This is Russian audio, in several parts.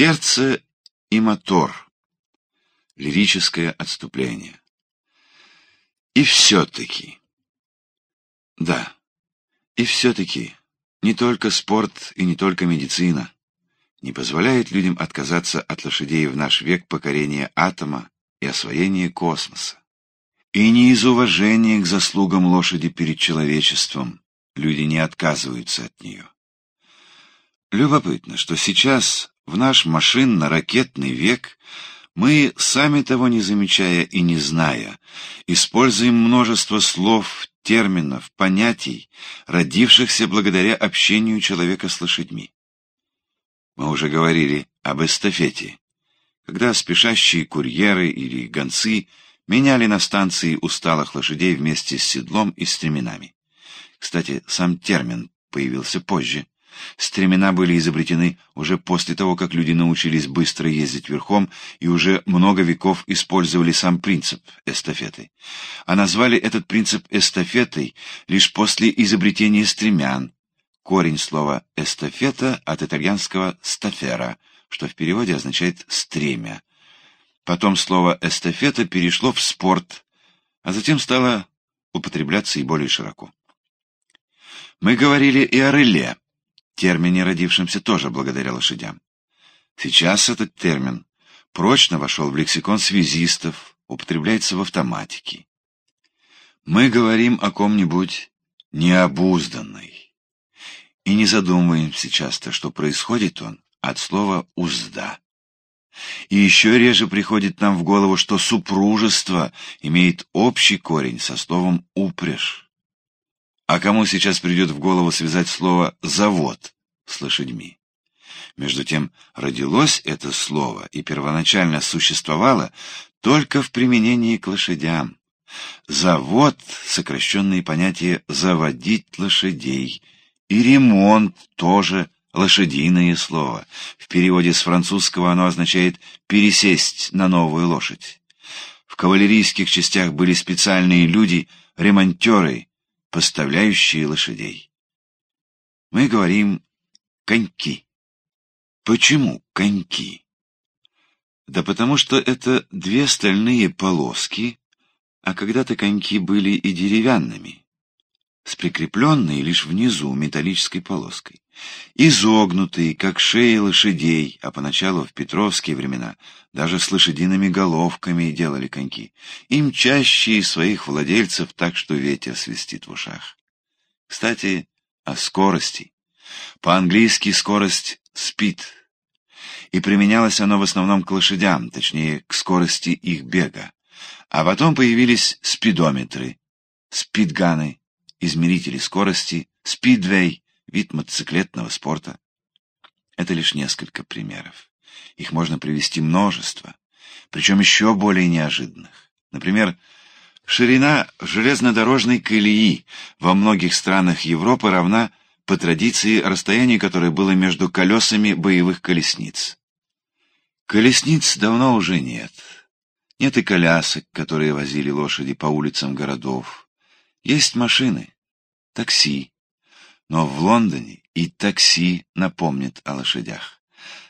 Сердце и мотор. Лирическое отступление. И все-таки. Да, и все-таки не только спорт и не только медицина не позволяет людям отказаться от лошадей в наш век покорения атома и освоения космоса. И не из уважения к заслугам лошади перед человечеством люди не отказываются от нее. Любопытно, что сейчас, в наш машинно-ракетный век, мы, сами того не замечая и не зная, используем множество слов, терминов, понятий, родившихся благодаря общению человека с лошадьми. Мы уже говорили об эстафете, когда спешащие курьеры или гонцы меняли на станции усталых лошадей вместе с седлом и стременами. Кстати, сам термин появился позже. Стремена были изобретены уже после того, как люди научились быстро ездить верхом и уже много веков использовали сам принцип эстафеты. А назвали этот принцип эстафетой лишь после изобретения стремян. Корень слова «эстафета» от итальянского «стафера», что в переводе означает «стремя». Потом слово «эстафета» перешло в спорт, а затем стало употребляться и более широко. Мы говорили и о реле, термине, родившемся тоже благодаря лошадям. Сейчас этот термин прочно вошел в лексикон связистов, употребляется в автоматике. Мы говорим о ком-нибудь необузданной. И не задумываемся часто, что происходит он от слова «узда». И еще реже приходит нам в голову, что супружество имеет общий корень со словом «упряжь». А кому сейчас придет в голову связать слово «завод» с лошадьми? Между тем, родилось это слово и первоначально существовало только в применении к лошадям. Завод — сокращенные понятия «заводить лошадей», и ремонт тоже лошадиное слово. В переводе с французского оно означает «пересесть на новую лошадь». В кавалерийских частях были специальные люди, ремонтеры, поставляющие лошадей. Мы говорим «коньки». Почему коньки? Да потому что это две стальные полоски, а когда-то коньки были и деревянными, с прикрепленной лишь внизу металлической полоской, изогнутые, как шеи лошадей, а поначалу в петровские времена даже с лошадиными головками делали коньки, и мчащие своих владельцев так, что ветер свистит в ушах. Кстати, о скорости. По-английски скорость «speed», и применялось оно в основном к лошадям, точнее, к скорости их бега. А потом появились спидометры, спидганы, измерители скорости, спидвей, вид мотоциклетного спорта. Это лишь несколько примеров. Их можно привести множество, причем еще более неожиданных. Например, ширина железнодорожной колеи во многих странах Европы равна по традиции расстоянию, которое было между колесами боевых колесниц. Колесниц давно уже нет. Нет и колясок, которые возили лошади по улицам городов. Есть машины, такси, но в Лондоне и такси напомнят о лошадях.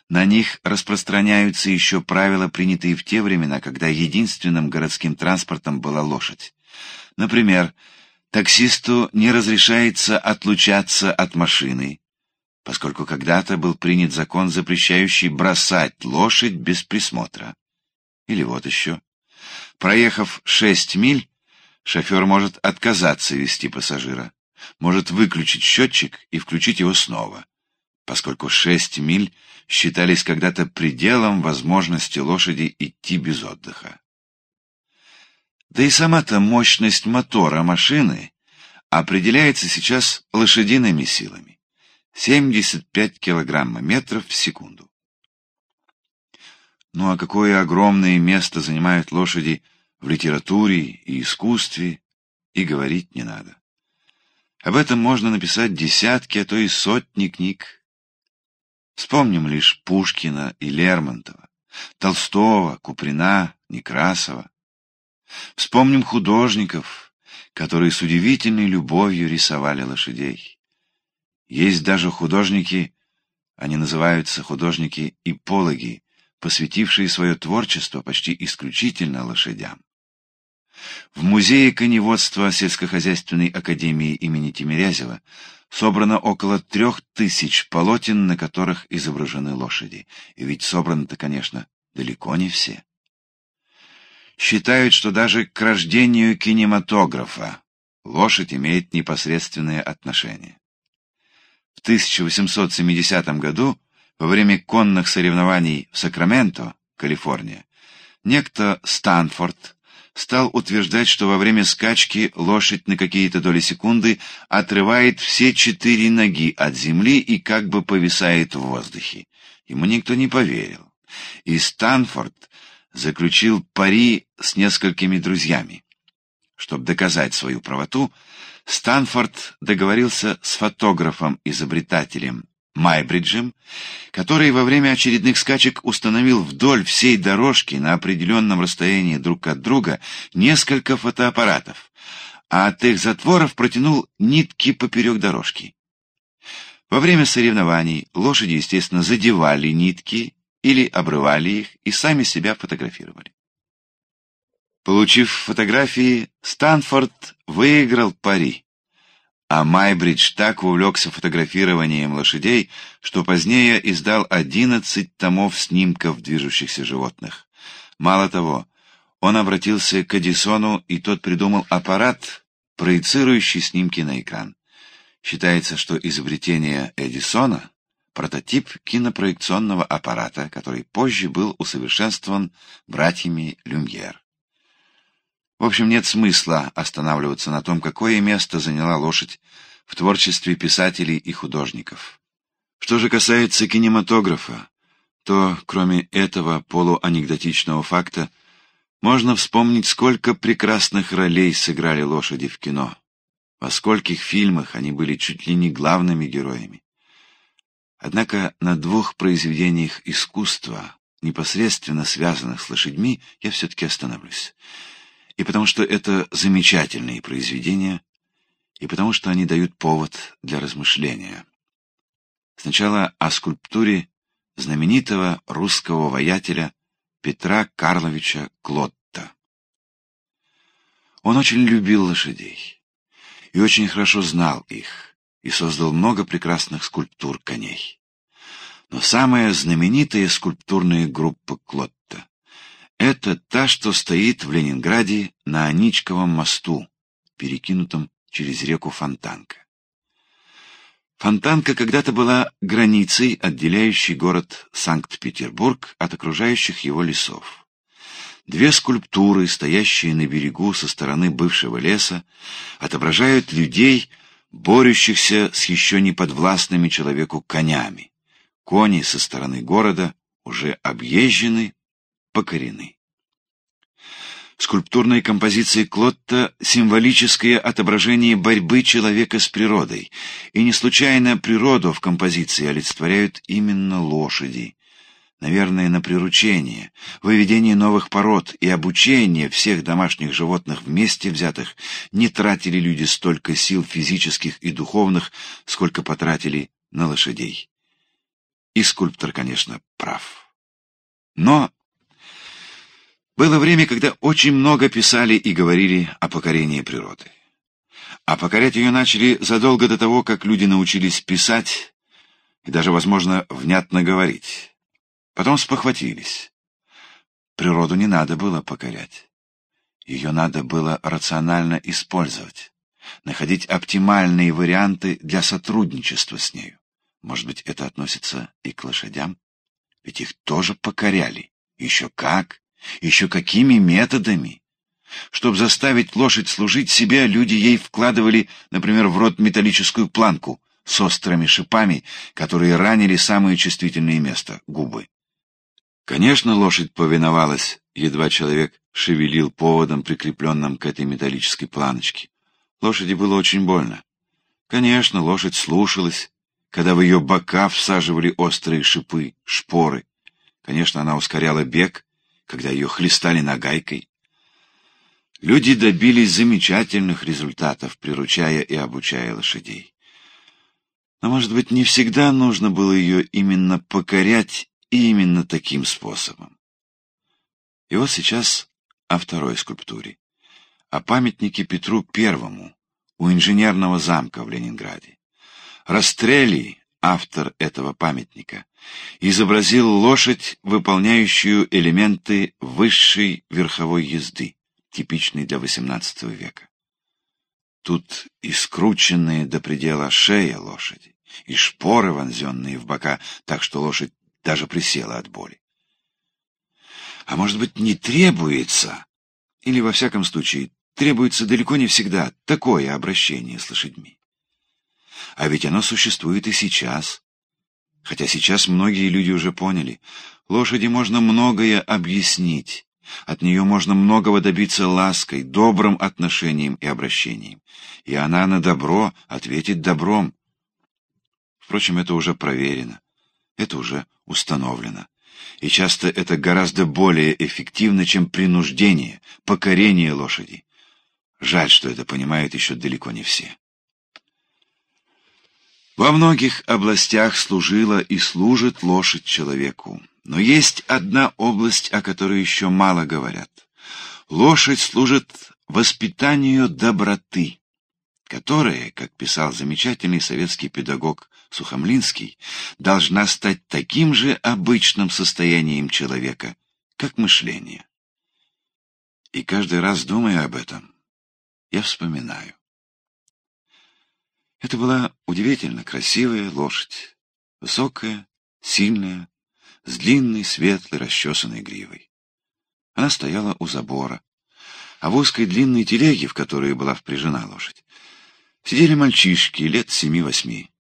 На них распространяются еще правила, принятые в те времена, когда единственным городским транспортом была лошадь. Например, таксисту не разрешается отлучаться от машины, поскольку когда-то был принят закон, запрещающий бросать лошадь без присмотра. Или вот еще. Проехав шесть миль, шофер может отказаться вести пассажира может выключить счетчик и включить его снова, поскольку шесть миль считались когда-то пределом возможности лошади идти без отдыха. Да и сама-то мощность мотора машины определяется сейчас лошадиными силами. 75 килограмм-метров в секунду. Ну а какое огромное место занимают лошади в литературе и искусстве, и говорить не надо. Об этом можно написать десятки, а то и сотни книг. Вспомним лишь Пушкина и Лермонтова, Толстого, Куприна, Некрасова. Вспомним художников, которые с удивительной любовью рисовали лошадей. Есть даже художники, Они называются художники-ипологи, посвятившие свое творчество почти исключительно лошадям. В музее коневодства сельскохозяйственной академии имени Тимирязева собрано около трех тысяч полотен, на которых изображены лошади. И ведь собраны-то, конечно, далеко не все. Считают, что даже к рождению кинематографа лошадь имеет непосредственное отношение. В 1870 году, во время конных соревнований в Сакраменто, Калифорния, некто Станфорд стал утверждать, что во время скачки лошадь на какие-то доли секунды отрывает все четыре ноги от земли и как бы повисает в воздухе. Ему никто не поверил. И Станфорд заключил пари с несколькими друзьями. Чтобы доказать свою правоту, Станфорд договорился с фотографом-изобретателем Майбриджем, который во время очередных скачек установил вдоль всей дорожки на определенном расстоянии друг от друга несколько фотоаппаратов, а от их затворов протянул нитки поперек дорожки. Во время соревнований лошади, естественно, задевали нитки или обрывали их и сами себя фотографировали. Получив фотографии, Станфорд выиграл пари. А Майбридж так увлекся фотографированием лошадей, что позднее издал 11 томов снимков движущихся животных. Мало того, он обратился к Эдисону, и тот придумал аппарат, проецирующий снимки на экран. Считается, что изобретение Эдисона — прототип кинопроекционного аппарата, который позже был усовершенствован братьями Люмьер. В общем, нет смысла останавливаться на том, какое место заняла лошадь в творчестве писателей и художников. Что же касается кинематографа, то, кроме этого полуанекдотичного факта, можно вспомнить, сколько прекрасных ролей сыграли лошади в кино. Во скольких фильмах они были чуть ли не главными героями. Однако на двух произведениях искусства, непосредственно связанных с лошадьми, я все-таки остановлюсь и потому что это замечательные произведения, и потому что они дают повод для размышления. Сначала о скульптуре знаменитого русского воятеля Петра Карловича Клотта. Он очень любил лошадей и очень хорошо знал их, и создал много прекрасных скульптур коней. Но самая знаменитая скульптурная группа Клотта это та, что стоит в Ленинграде на Аничковом мосту, перекинутом через реку Фонтанка. Фонтанка когда-то была границей, отделяющей город Санкт-Петербург от окружающих его лесов. Две скульптуры, стоящие на берегу со стороны бывшего леса, отображают людей, борющихся с еще не подвластными человеку конями. Кони со стороны города уже объезжены, покорены. Скульптурные композиции Клотта — символическое отображение борьбы человека с природой, и не случайно природу в композиции олицетворяют именно лошади. Наверное, на приручение, выведение новых пород и обучение всех домашних животных вместе взятых не тратили люди столько сил физических и духовных, сколько потратили на лошадей. И скульптор, конечно, прав. Но было время, когда очень много писали и говорили о покорении природы. А покорять ее начали задолго до того, как люди научились писать и даже, возможно, внятно говорить. Потом спохватились. Природу не надо было покорять. Ее надо было рационально использовать, находить оптимальные варианты для сотрудничества с нею. Может быть, это относится и к лошадям? Ведь их тоже покоряли. Еще как! Еще какими методами? Чтобы заставить лошадь служить себе, люди ей вкладывали, например, в рот металлическую планку с острыми шипами, которые ранили самое чувствительное место — губы. Конечно, лошадь повиновалась, едва человек шевелил поводом, прикрепленным к этой металлической планочке. Лошади было очень больно. Конечно, лошадь слушалась, когда в ее бока всаживали острые шипы, шпоры. Конечно, она ускоряла бег, когда ее хлестали нагайкой. Люди добились замечательных результатов, приручая и обучая лошадей. Но, может быть, не всегда нужно было ее именно покорять именно таким способом. И вот сейчас о второй скульптуре, о памятнике Петру Первому у инженерного замка в Ленинграде. Растрелли, автор этого памятника, изобразил лошадь, выполняющую элементы высшей верховой езды, типичной для XVIII века. Тут и скрученные до предела шея лошади, и шпоры, вонзенные в бока, так что лошадь даже присела от боли. А может быть, не требуется, или, во всяком случае, требуется далеко не всегда такое обращение с лошадьми. А ведь оно существует и сейчас. Хотя сейчас многие люди уже поняли, лошади можно многое объяснить, от нее можно многого добиться лаской, добрым отношением и обращением. И она на добро ответит добром. Впрочем, это уже проверено, это уже установлено. И часто это гораздо более эффективно, чем принуждение, покорение лошади. Жаль, что это понимают еще далеко не все. Во многих областях служила и служит лошадь человеку. Но есть одна область, о которой еще мало говорят. Лошадь служит воспитанию доброты, которая, как писал замечательный советский педагог Сухомлинский, должна стать таким же обычным состоянием человека, как мышление. И каждый раз, думая об этом, я вспоминаю. Это была удивительно красивая лошадь, высокая, сильная, с длинной, светлой, расчесанной гривой. Она стояла у забора, а в узкой длинной телеге, в которой была впряжена лошадь, сидели мальчишки лет семи-восьми.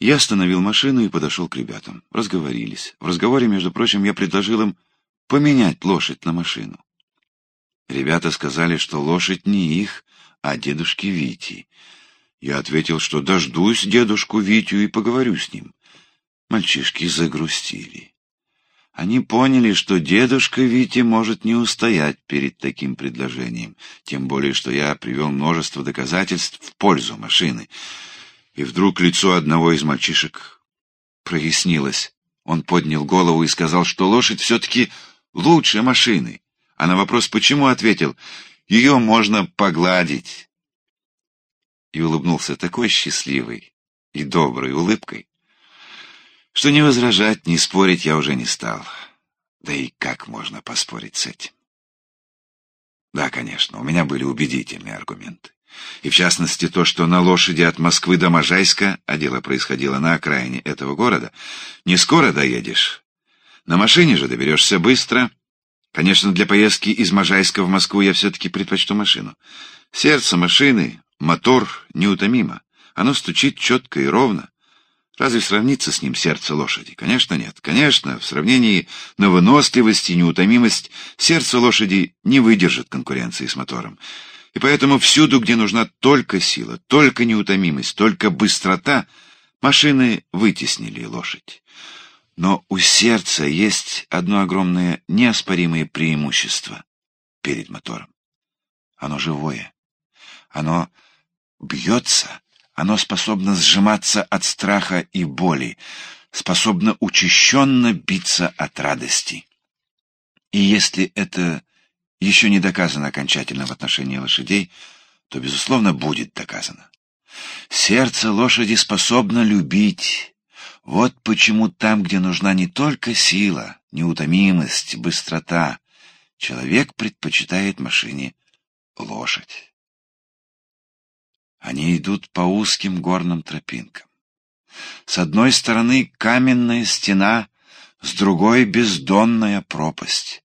Я остановил машину и подошел к ребятам. Разговорились. В разговоре, между прочим, я предложил им поменять лошадь на машину. Ребята сказали, что лошадь не их, а дедушки Вити. Я ответил, что дождусь дедушку Витю и поговорю с ним. Мальчишки загрустили. Они поняли, что дедушка Вити может не устоять перед таким предложением, тем более, что я привел множество доказательств в пользу машины. И вдруг лицо одного из мальчишек прояснилось. Он поднял голову и сказал, что лошадь все-таки лучше машины. А на вопрос «почему?» ответил, «ее можно погладить». И улыбнулся такой счастливой и доброй улыбкой, что не возражать, не спорить я уже не стал. Да и как можно поспорить с этим? Да, конечно, у меня были убедительные аргументы. И в частности то, что на лошади от Москвы до Можайска, а дело происходило на окраине этого города, не скоро доедешь. На машине же доберешься быстро. Конечно, для поездки из Можайска в Москву я все-таки предпочту машину. Сердце машины, мотор неутомимо. Оно стучит четко и ровно. Разве сравнится с ним сердце лошади? Конечно, нет. Конечно, в сравнении на выносливость и неутомимость сердце лошади не выдержит конкуренции с мотором. И поэтому всюду, где нужна только сила, только неутомимость, только быстрота, машины вытеснили лошадь. Но у сердца есть одно огромное неоспоримое преимущество перед мотором. Оно живое. Оно бьется оно способно сжиматься от страха и боли, способно учащенно биться от радости. И если это еще не доказано окончательно в отношении лошадей, то, безусловно, будет доказано. Сердце лошади способно любить. Вот почему там, где нужна не только сила, неутомимость, быстрота, человек предпочитает машине лошадь. Они идут по узким горным тропинкам. С одной стороны каменная стена, с другой бездонная пропасть.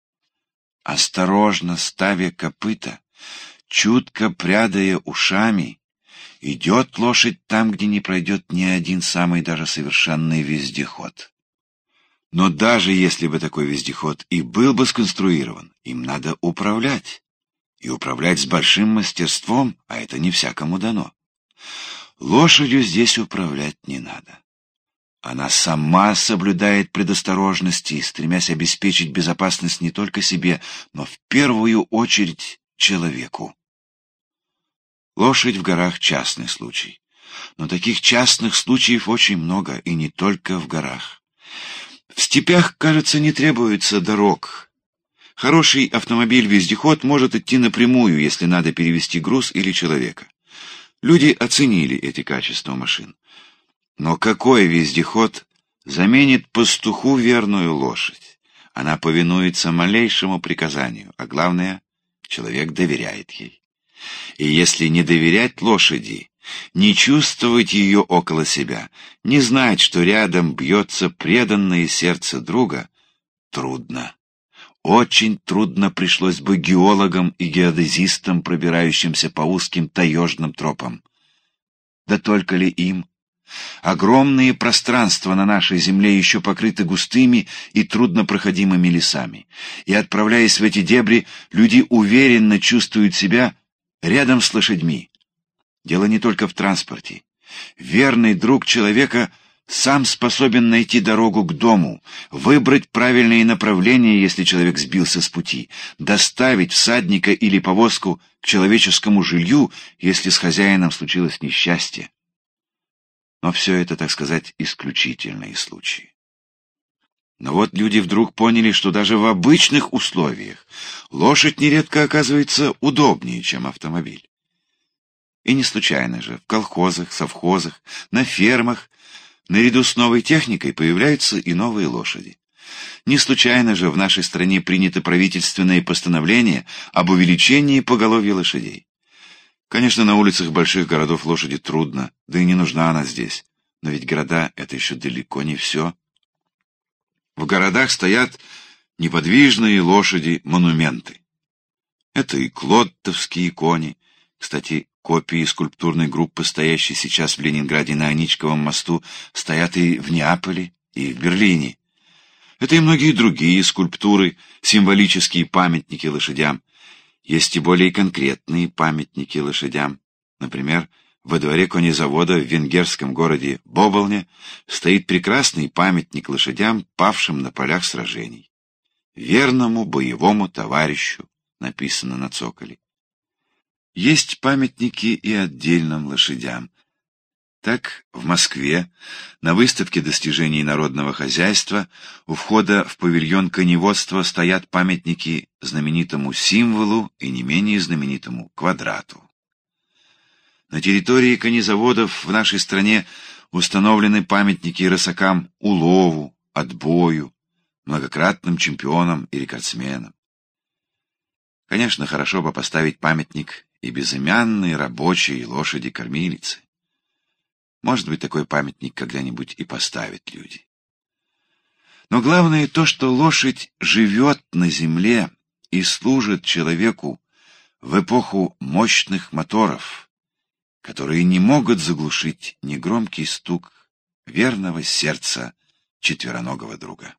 Осторожно ставя копыта, чутко прядая ушами, идет лошадь там, где не пройдет ни один самый даже совершенный вездеход. Но даже если бы такой вездеход и был бы сконструирован, им надо управлять и управлять с большим мастерством, а это не всякому дано. Лошадью здесь управлять не надо. Она сама соблюдает предосторожности, стремясь обеспечить безопасность не только себе, но в первую очередь человеку. Лошадь в горах — частный случай. но таких частных случаев очень много, и не только в горах. В степях, кажется, не требуется дорог. Хороший автомобиль-вездеход может идти напрямую, если надо перевести груз или человека. Люди оценили эти качества машин. Но какой вездеход заменит пастуху верную лошадь? Она повинуется малейшему приказанию, а главное, человек доверяет ей. И если не доверять лошади, не чувствовать ее около себя, не знать, что рядом бьется преданное сердце друга, трудно. Очень трудно пришлось бы геологам и геодезистам, пробирающимся по узким таежным тропам. Да только ли им? Огромные пространства на нашей земле еще покрыты густыми и труднопроходимыми лесами, и, отправляясь в эти дебри, люди уверенно чувствуют себя рядом с лошадьми. Дело не только в транспорте. Верный друг человека сам способен найти дорогу к дому, выбрать правильные направления, если человек сбился с пути, доставить всадника или повозку к человеческому жилью, если с хозяином случилось несчастье. Но все это, так сказать, исключительные случаи. Но вот люди вдруг поняли, что даже в обычных условиях лошадь нередко оказывается удобнее, чем автомобиль. И не случайно же в колхозах, совхозах, на фермах наряду с новой техникой появляются и новые лошади. Не случайно же в нашей стране принято правительственное постановление об увеличении поголовья лошадей. Конечно, на улицах больших городов лошади трудно, да и не нужна она здесь. Но ведь города — это еще далеко не все. В городах стоят неподвижные лошади-монументы. Это и клоттовские кони, кстати, Копии скульптурной группы, стоящей сейчас в Ленинграде на Аничковом мосту, стоят и в Неаполе, и в Берлине. Это и многие другие скульптуры, символические памятники лошадям. Есть и более конкретные памятники лошадям. Например, во дворе конезавода в венгерском городе Боболне стоит прекрасный памятник лошадям, павшим на полях сражений. «Верному боевому товарищу» написано на цоколе. Есть памятники и отдельным лошадям. Так, в Москве, на выставке достижений народного хозяйства, у входа в павильон коневодства стоят памятники знаменитому символу и не менее знаменитому квадрату. На территории конезаводов в нашей стране установлены памятники рысакам улову, отбою, многократным чемпионам и рекордсменам. Конечно, хорошо бы поставить памятник и безымянной рабочей лошади-кормилицы. Может быть, такой памятник когда-нибудь и поставят люди. Но главное то, что лошадь живет на земле и служит человеку в эпоху мощных моторов, которые не могут заглушить негромкий стук верного сердца четвероногого друга.